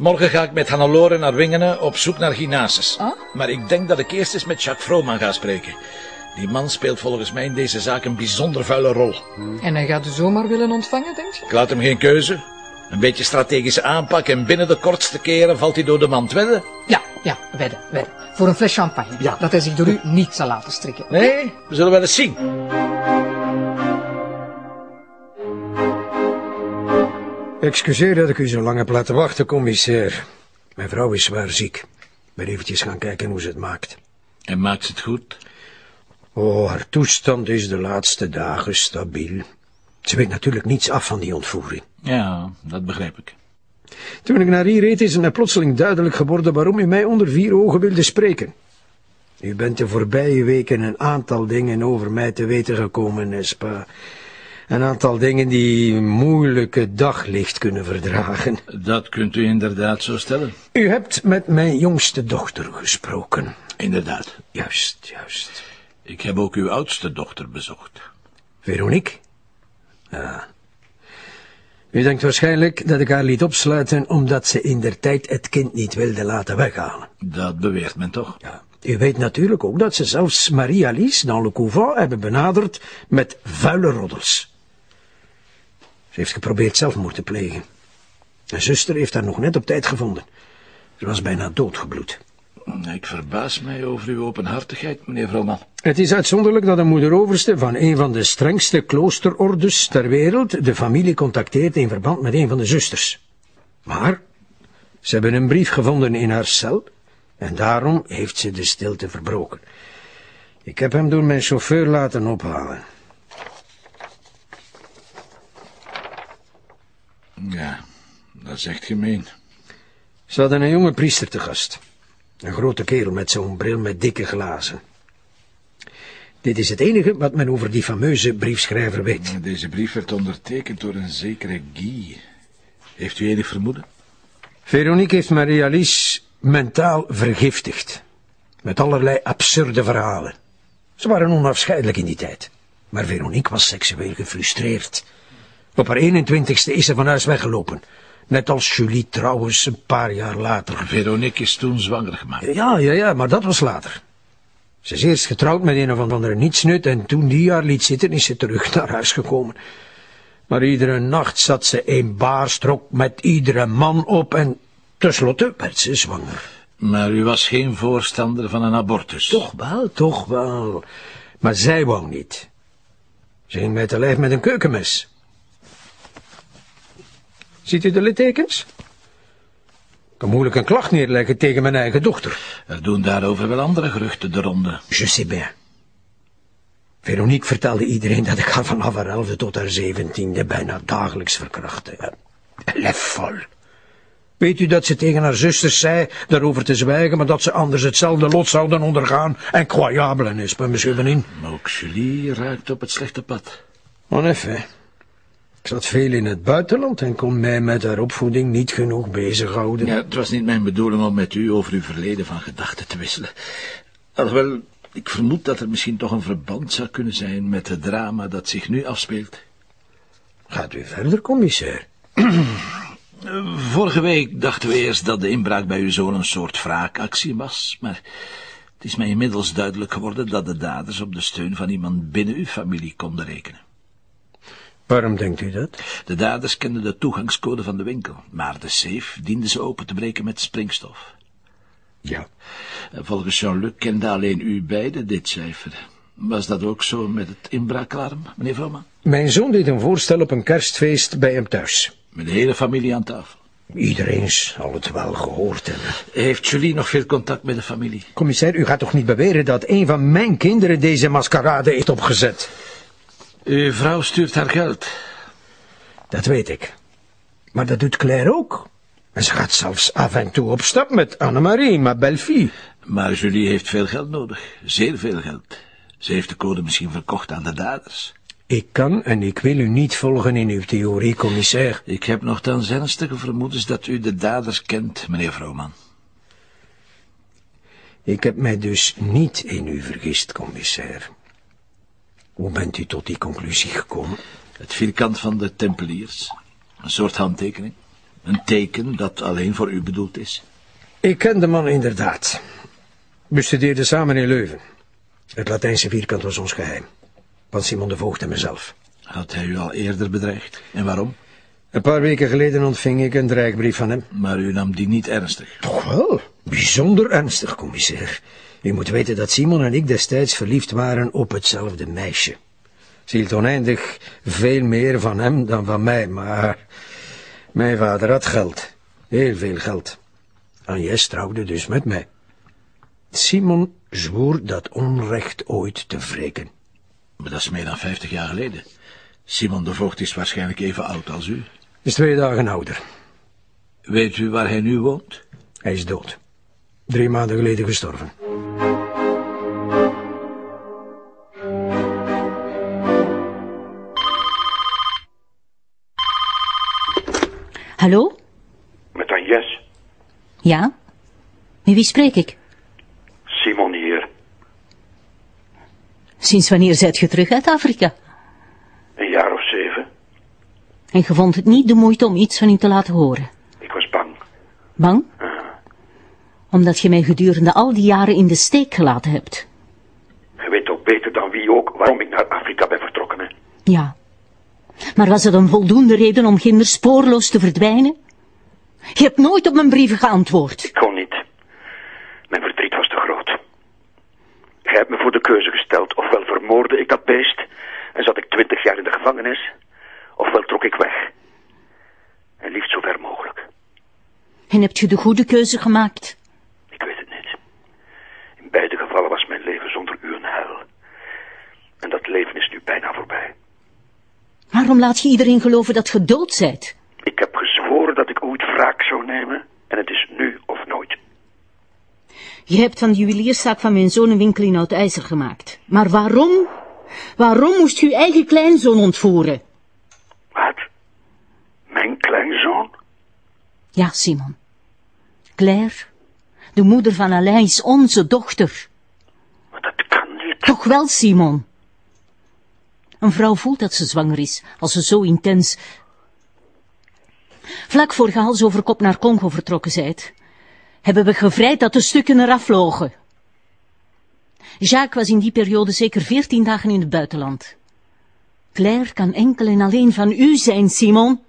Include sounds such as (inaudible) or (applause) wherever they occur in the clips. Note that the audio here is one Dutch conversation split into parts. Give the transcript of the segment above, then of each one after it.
Morgen ga ik met Hannelore naar Wingenen op zoek naar Ginasis. Ah? Maar ik denk dat ik eerst eens met Jacques Vrooman ga spreken. Die man speelt volgens mij in deze zaak een bijzonder vuile rol. En hij gaat u zomaar willen ontvangen, denk je? Ik laat hem geen keuze. Een beetje strategische aanpak en binnen de kortste keren valt hij door de mand. Wedden? Ja, ja, wedden, wedden. Voor een fles champagne. Ja. Dat hij zich door u niet zal laten strikken. Nee, we zullen wel eens zien. Excuseer dat ik u zo lang heb laten wachten, commissair. Mijn vrouw is zwaar ziek. Ik ben eventjes gaan kijken hoe ze het maakt. En maakt het goed? Oh, haar toestand is de laatste dagen stabiel. Ze weet natuurlijk niets af van die ontvoering. Ja, dat begrijp ik. Toen ik naar hier reed, is het mij plotseling duidelijk geworden waarom u mij onder vier ogen wilde spreken. U bent de voorbije weken een aantal dingen over mij te weten gekomen, Nespa. Een aantal dingen die moeilijke daglicht kunnen verdragen. Dat kunt u inderdaad zo stellen. U hebt met mijn jongste dochter gesproken. Inderdaad. Juist, juist. Ik heb ook uw oudste dochter bezocht. Veronique? Ja. U denkt waarschijnlijk dat ik haar liet opsluiten omdat ze in der tijd het kind niet wilde laten weghalen. Dat beweert men toch? Ja. U weet natuurlijk ook dat ze zelfs Marie-Alice dans le couvent hebben benaderd met vuile roddels. Ze heeft geprobeerd zelfmoord te plegen. Mijn zuster heeft haar nog net op tijd gevonden. Ze was bijna doodgebloed. Ik verbaas mij over uw openhartigheid, meneer Vrooman. Het is uitzonderlijk dat een moederoverste van een van de strengste kloosterordes ter wereld de familie contacteert in verband met een van de zusters. Maar ze hebben een brief gevonden in haar cel en daarom heeft ze de stilte verbroken. Ik heb hem door mijn chauffeur laten ophalen. Ja, dat is echt gemeen. Ze hadden een jonge priester te gast. Een grote kerel met zo'n bril met dikke glazen. Dit is het enige wat men over die fameuze briefschrijver weet. Deze brief werd ondertekend door een zekere Guy. Heeft u enig vermoeden? Veronique heeft Marie-Alice mentaal vergiftigd. Met allerlei absurde verhalen. Ze waren onafscheidelijk in die tijd. Maar Veronique was seksueel gefrustreerd. Op haar 21ste is ze van huis weggelopen. Net als Julie trouwens een paar jaar later. Veronique is toen zwanger gemaakt. Ja, ja, ja, maar dat was later. Ze is eerst getrouwd met een of andere nietsnut en toen die haar liet zitten is ze terug (laughs) naar huis gekomen. Maar iedere nacht zat ze een baarstrok met iedere man op en tenslotte werd ze zwanger. Maar u was geen voorstander van een abortus. Toch wel, toch wel. Maar zij wou niet. Ze ging mij te lijf met een keukenmes. Ziet u de littekens? Ik kan moeilijk een klacht neerleggen tegen mijn eigen dochter. Er doen daarover wel andere geruchten de ronde. Je sais bien. Veronique vertelde iedereen dat ik haar vanaf haar elfde tot haar zeventiende bijna dagelijks verkrachtte. Leffol. Weet u dat ze tegen haar zusters zei daarover te zwijgen, maar dat ze anders hetzelfde lot zouden ondergaan? Incroyable, n'est-ce pas, monsieur Benin? Maar ook Julie raakt op het slechte pad. En effet. Ik zat veel in het buitenland en kon mij met haar opvoeding niet genoeg bezighouden. Ja, het was niet mijn bedoeling om met u over uw verleden van gedachten te wisselen. Alhoewel, ik vermoed dat er misschien toch een verband zou kunnen zijn met het drama dat zich nu afspeelt. Gaat u verder, commissair? (clears throat) Vorige week dachten we eerst dat de inbraak bij uw zoon een soort wraakactie was, maar het is mij inmiddels duidelijk geworden dat de daders op de steun van iemand binnen uw familie konden rekenen. Waarom denkt u dat? De daders kenden de toegangscode van de winkel, maar de safe dienden ze open te breken met springstof. Ja. Volgens Jean-Luc kende alleen u beiden dit cijfer. Was dat ook zo met het inbraakalarm, meneer Vrooman? Mijn zoon deed een voorstel op een kerstfeest bij hem thuis. Met de hele familie aan tafel. Iedereen zal het wel gehoord hebben. Heeft Julie nog veel contact met de familie? Commissair, u gaat toch niet beweren dat een van mijn kinderen deze maskerade heeft opgezet? Uw vrouw stuurt haar geld. Dat weet ik. Maar dat doet Claire ook. En ze gaat zelfs af en toe op stap met Annemarie, ma belle-fille. Maar Julie heeft veel geld nodig. Zeer veel geld. Ze heeft de code misschien verkocht aan de daders. Ik kan en ik wil u niet volgen in uw theorie, commissair. Ik heb nogthans ernstige vermoedens dat u de daders kent, meneer Vrooman. Ik heb mij dus niet in u vergist, commissair. Hoe bent u tot die conclusie gekomen? Het vierkant van de Tempeliers. Een soort handtekening. Een teken dat alleen voor u bedoeld is. Ik ken de man inderdaad. We studeerden samen in Leuven. Het Latijnse vierkant was ons geheim. Van Simon de Voogd en mezelf. Had hij u al eerder bedreigd? En waarom? Een paar weken geleden ontving ik een dreigbrief van hem. Maar u nam die niet ernstig. Toch wel? Bijzonder ernstig, commissair. U moet weten dat Simon en ik destijds verliefd waren op hetzelfde meisje. Ze hield oneindig veel meer van hem dan van mij, maar... Mijn vader had geld. Heel veel geld. Agnes trouwde dus met mij. Simon zwoer dat onrecht ooit te wreken. Maar dat is meer dan vijftig jaar geleden. Simon de Voogd is waarschijnlijk even oud als u. Is twee dagen ouder. Weet u waar hij nu woont? Hij is dood. Drie maanden geleden gestorven. Hallo? Met Agnes. Ja? Met wie spreek ik? Simon hier. Sinds wanneer zijt je terug uit Afrika? Een jaar of zeven. En je vond het niet de moeite om iets van u te laten horen? Ik was bang. Bang? Omdat je mij gedurende al die jaren in de steek gelaten hebt. Je weet toch beter dan wie ook waarom ik naar Afrika ben vertrokken, hè? Ja. Maar was het een voldoende reden om ginder spoorloos te verdwijnen? Je hebt nooit op mijn brieven geantwoord. Ik kon niet. Mijn verdriet was te groot. Jij hebt me voor de keuze gesteld. Ofwel vermoorde ik dat beest en zat ik twintig jaar in de gevangenis, ofwel trok ik weg. En liefst zo ver mogelijk. En hebt je de goede keuze gemaakt? Ik weet het niet. In beide gevallen was mijn leven zonder u een hel. En dat leven is nu bijna voorbij. Waarom laat je iedereen geloven dat je dood zijt? Ik heb gezworen dat ik ooit wraak zou nemen. En het is nu of nooit. Je hebt van de juwelierszaak van mijn zoon een winkel in oud ijzer gemaakt. Maar waarom? Waarom moest je je eigen kleinzoon ontvoeren? Wat? Mijn kleinzoon? Ja, Simon. Claire, de moeder van Alain, is onze dochter. Maar dat kan niet. Toch wel, Simon. Een vrouw voelt dat ze zwanger is, als ze zo intens... Vlak voor je hals over kop naar Congo vertrokken zijt, hebben we gevrijd dat de stukken eraf vlogen. Jacques was in die periode zeker veertien dagen in het buitenland. Claire kan enkel en alleen van u zijn, Simon.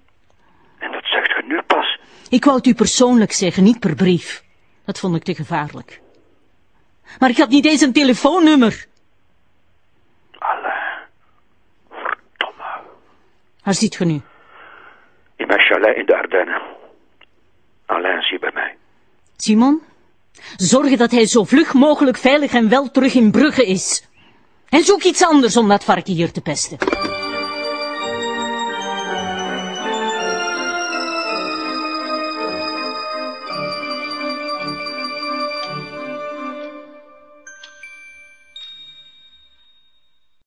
En dat zegt je nu pas. Ik wou het u persoonlijk zeggen, niet per brief. Dat vond ik te gevaarlijk. Maar ik had niet eens een telefoonnummer. Alain. Verdomme. Waar zit je nu? In mijn chalet in de Ardennen. Alain hier bij mij. Simon, zorg dat hij zo vlug mogelijk veilig en wel terug in Brugge is. En zoek iets anders om dat varken hier te pesten.